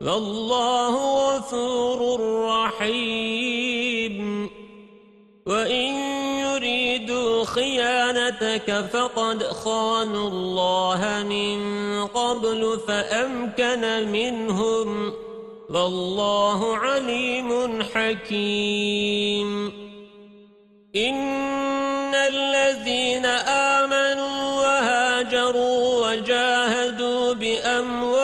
والله غفور رحيم. وإن يريدوا خيانتك فقد خانوا الله من قبل فأمكن منهم. والله عليم حكيم. إن الذين آمنوا وهاجروا وجاهدوا بأموالهم